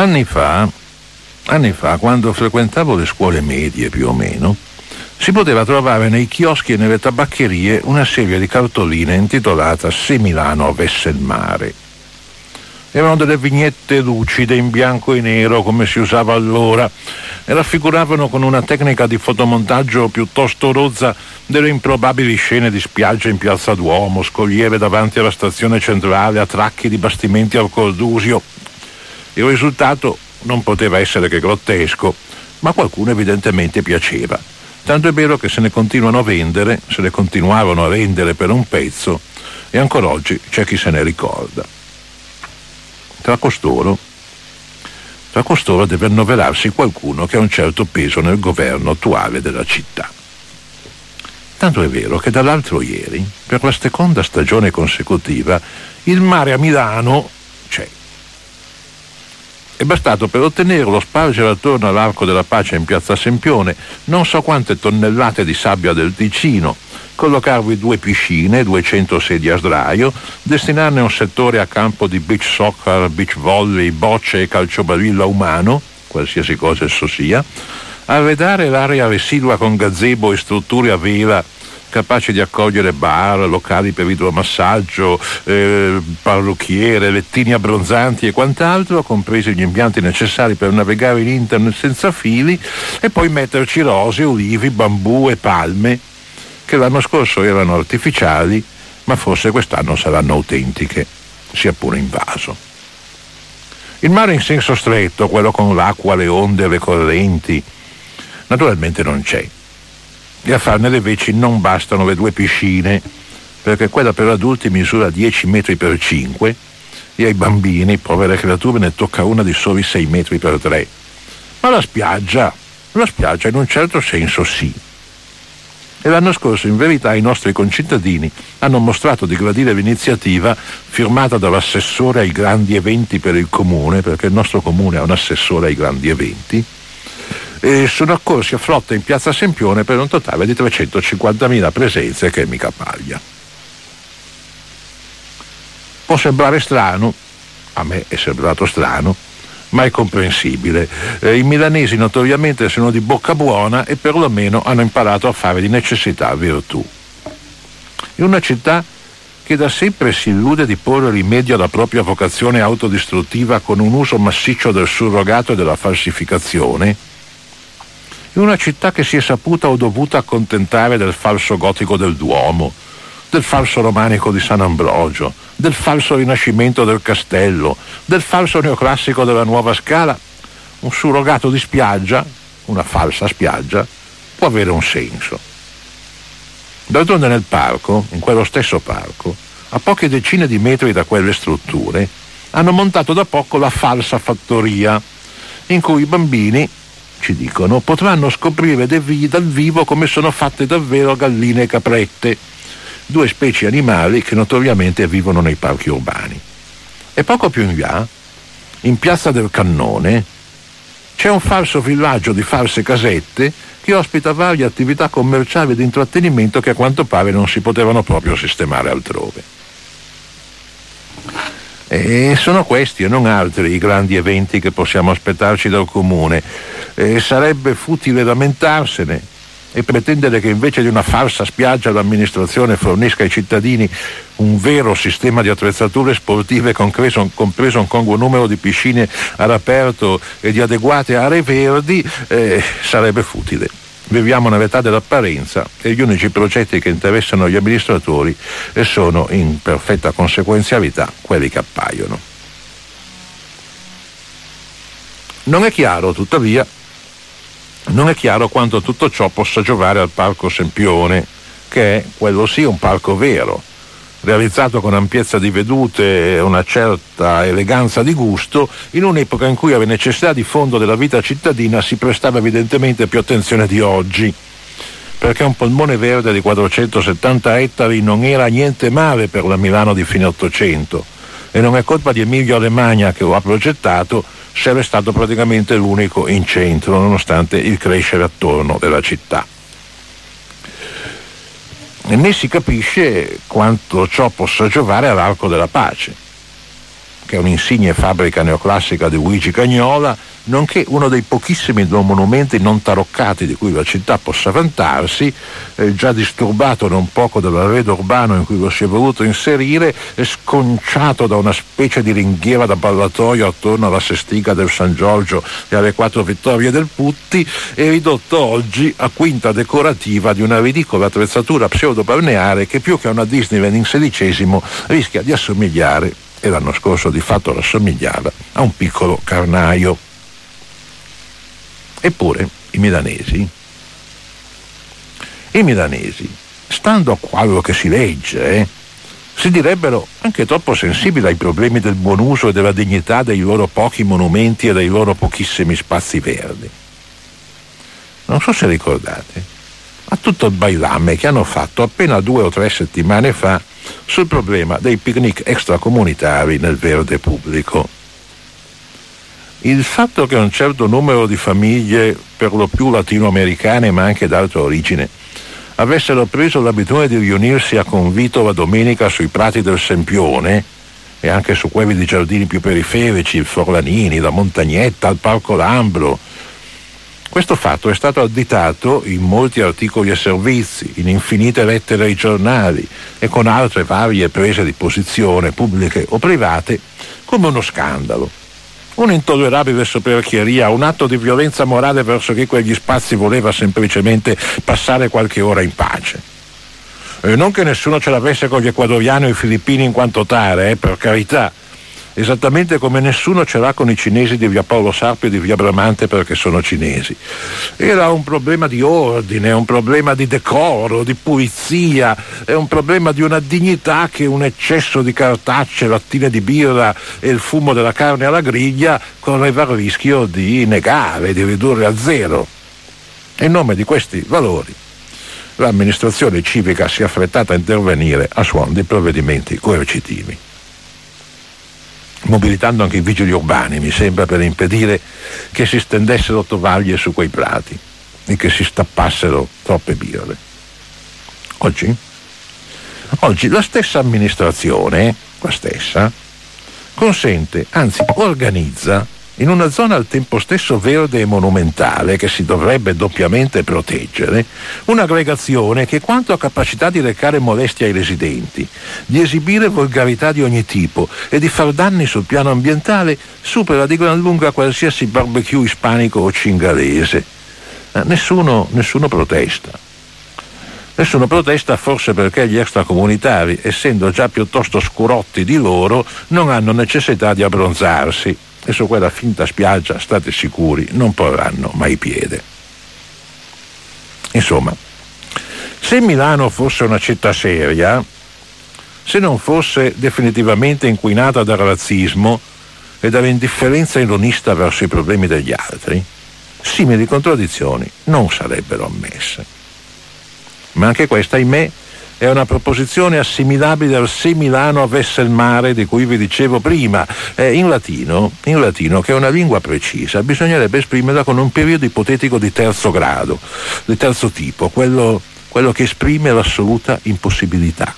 Anni fa, anni fa, quando frequentavo le scuole medie più o meno, si poteva trovare nei chioschi e nelle tabaccherie una serie di cartoline intitolata Se Milano avesse il mare. Erano delle vignette lucide in bianco e nero come si usava allora e raffiguravano con una tecnica di fotomontaggio piuttosto rozza delle improbabili scene di spiaggia in piazza Duomo, scogliere davanti alla stazione centrale, attracchi di bastimenti al Cordusio. Il risultato non poteva essere che grottesco, ma qualcuno evidentemente piaceva. Tanto è vero che se ne continuano a vendere, se ne continuavano a vendere per un pezzo e ancora oggi c'è chi se ne ricorda. Tra costoro, tra costoro deve annoverarsi qualcuno che ha un certo peso nel governo attuale della città. Tanto è vero che dall'altro ieri, per la seconda stagione consecutiva, il mare a Milano. È bastato per ottenerlo spargere attorno all'Arco della Pace in piazza Sempione non so quante tonnellate di sabbia del Ticino, collocarvi due piscine, 200 sedie a sdraio, destinarne un settore a campo di beach soccer, beach volley, bocce e calciobarilla umano, qualsiasi cosa esso sia, arredare l'area residua con gazebo e strutture a vela capaci di accogliere bar, locali per idromassaggio, eh, parrucchiere, lettini abbronzanti e quant'altro, compresi gli impianti necessari per navigare in internet senza fili, e poi metterci rose, olivi, bambù e palme, che l'anno scorso erano artificiali, ma forse quest'anno saranno autentiche, sia pure in vaso. Il mare in senso stretto, quello con l'acqua, le onde, le correnti, naturalmente non c'è e a farne le veci non bastano le due piscine, perché quella per adulti misura 10 metri per 5 e ai bambini, povere creature, ne tocca una di soli 6 metri per 3. Ma la spiaggia, la spiaggia in un certo senso sì. E l'anno scorso in verità i nostri concittadini hanno mostrato di gradire l'iniziativa firmata dall'assessore ai grandi eventi per il comune, perché il nostro comune ha un assessore ai grandi eventi, e sono accorsi a flotta in piazza Sempione per un totale di 350.000 presenze che mica paglia. Può sembrare strano, a me è sembrato strano, ma è comprensibile. Eh, I milanesi notoriamente sono di bocca buona e perlomeno hanno imparato a fare di necessità virtù. In una città che da sempre si illude di porre rimedio alla propria vocazione autodistruttiva con un uso massiccio del surrogato e della falsificazione, in una città che si è saputa o dovuta accontentare del falso gotico del Duomo, del falso romanico di San Ambrogio, del falso rinascimento del castello, del falso neoclassico della nuova scala, un surrogato di spiaggia, una falsa spiaggia, può avere un senso. D'altronde nel parco, in quello stesso parco, a poche decine di metri da quelle strutture, hanno montato da poco la falsa fattoria, in cui i bambini, ci dicono, potranno scoprire dal vivo come sono fatte davvero galline e caprette, due specie animali che notoriamente vivono nei parchi urbani. E poco più in là, in Piazza del Cannone, c'è un falso villaggio di false casette che ospita varie attività commerciali ed intrattenimento che a quanto pare non si potevano proprio sistemare altrove. E sono questi e non altri i grandi eventi che possiamo aspettarci dal comune. E sarebbe futile lamentarsene e pretendere che invece di una falsa spiaggia l'amministrazione fornisca ai cittadini un vero sistema di attrezzature sportive compreso, compreso un congruo numero di piscine all'aperto e di adeguate aree verdi eh, sarebbe futile. Viviamo nell'età dell'apparenza e gli unici progetti che interessano gli amministratori sono in perfetta conseguenzialità quelli che appaiono. Non è chiaro, tuttavia, non è chiaro quanto tutto ciò possa giovare al Parco Sempione, che è, quello sì, un parco vero, realizzato con ampiezza di vedute e una certa eleganza di gusto, in un'epoca in cui alle necessità di fondo della vita cittadina si prestava evidentemente più attenzione di oggi. Perché un polmone verde di 470 ettari non era niente male per la Milano di fine Ottocento e non è colpa di Emilio Alemagna che lo ha progettato se è stato praticamente l'unico in centro nonostante il crescere attorno della città né si capisce quanto ciò possa giovare all'arco della pace, che è un'insigne fabbrica neoclassica di Luigi Cagnola, nonché uno dei pochissimi monumenti non taroccati di cui la città possa vantarsi, eh, già disturbato non poco dall'arredo urbano in cui lo si è voluto inserire, sconciato da una specie di ringhiera da ballatoio attorno alla sestiga del San Giorgio e alle quattro vittorie del Putti, e ridotto oggi a quinta decorativa di una ridicola attrezzatura pseudo-balneare che più che a una Disneyland in sedicesimo rischia di assomigliare, e l'anno scorso di fatto rassomigliava, a un piccolo carnaio. Eppure i milanesi, i milanesi, stando a quello che si legge, eh, si direbbero anche troppo sensibili ai problemi del buon uso e della dignità dei loro pochi monumenti e dei loro pochissimi spazi verdi. Non so se ricordate, a tutto il bailame che hanno fatto appena due o tre settimane fa sul problema dei picnic extracomunitari nel verde pubblico. Il fatto che un certo numero di famiglie, per lo più latinoamericane ma anche d'altra origine, avessero preso l'abitudine di riunirsi a convito la domenica sui prati del Sempione e anche su quelli di giardini più periferici, il Forlanini, la Montagnetta, il Parco Lambro. Questo fatto è stato additato in molti articoli e servizi, in infinite lettere ai giornali e con altre varie prese di posizione pubbliche o private come uno scandalo un'intollerabile soperchieria, un atto di violenza morale verso chi quegli spazi voleva semplicemente passare qualche ora in pace. E non che nessuno ce l'avesse con gli ecuadoriani o i filippini in quanto tale, eh, per carità, esattamente come nessuno ce l'ha con i cinesi di via Paolo Sarpi e di via Bramante perché sono cinesi. Era un problema di ordine, un problema di decoro, di pulizia, è un problema di una dignità che un eccesso di cartacce, lattine di birra e il fumo della carne alla griglia correva il rischio di negare, di ridurre a zero. In nome di questi valori l'amministrazione civica si è affrettata a intervenire a suon di provvedimenti coercitivi mobilitando anche i vigili urbani, mi sembra, per impedire che si stendessero tovaglie su quei prati e che si stappassero troppe birre. Oggi? Oggi la stessa amministrazione, la stessa, consente, anzi organizza in una zona al tempo stesso verde e monumentale che si dovrebbe doppiamente proteggere, un'aggregazione che quanto a capacità di recare molestie ai residenti, di esibire volgarità di ogni tipo e di far danni sul piano ambientale supera di gran lunga qualsiasi barbecue ispanico o cingalese. Eh, nessuno, nessuno protesta. Nessuno protesta forse perché gli extracomunitari, essendo già piuttosto scurotti di loro, non hanno necessità di abbronzarsi e su quella finta spiaggia, state sicuri, non porranno mai piede. Insomma, se Milano fosse una città seria, se non fosse definitivamente inquinata dal razzismo e dall'indifferenza ironista verso i problemi degli altri, simili contraddizioni non sarebbero ammesse. Ma anche questa, ahimè, è una proposizione assimilabile al se Milano avesse il mare di cui vi dicevo prima. Eh, in, latino, in latino, che è una lingua precisa, bisognerebbe esprimerla con un periodo ipotetico di terzo grado, di terzo tipo, quello, quello che esprime l'assoluta impossibilità.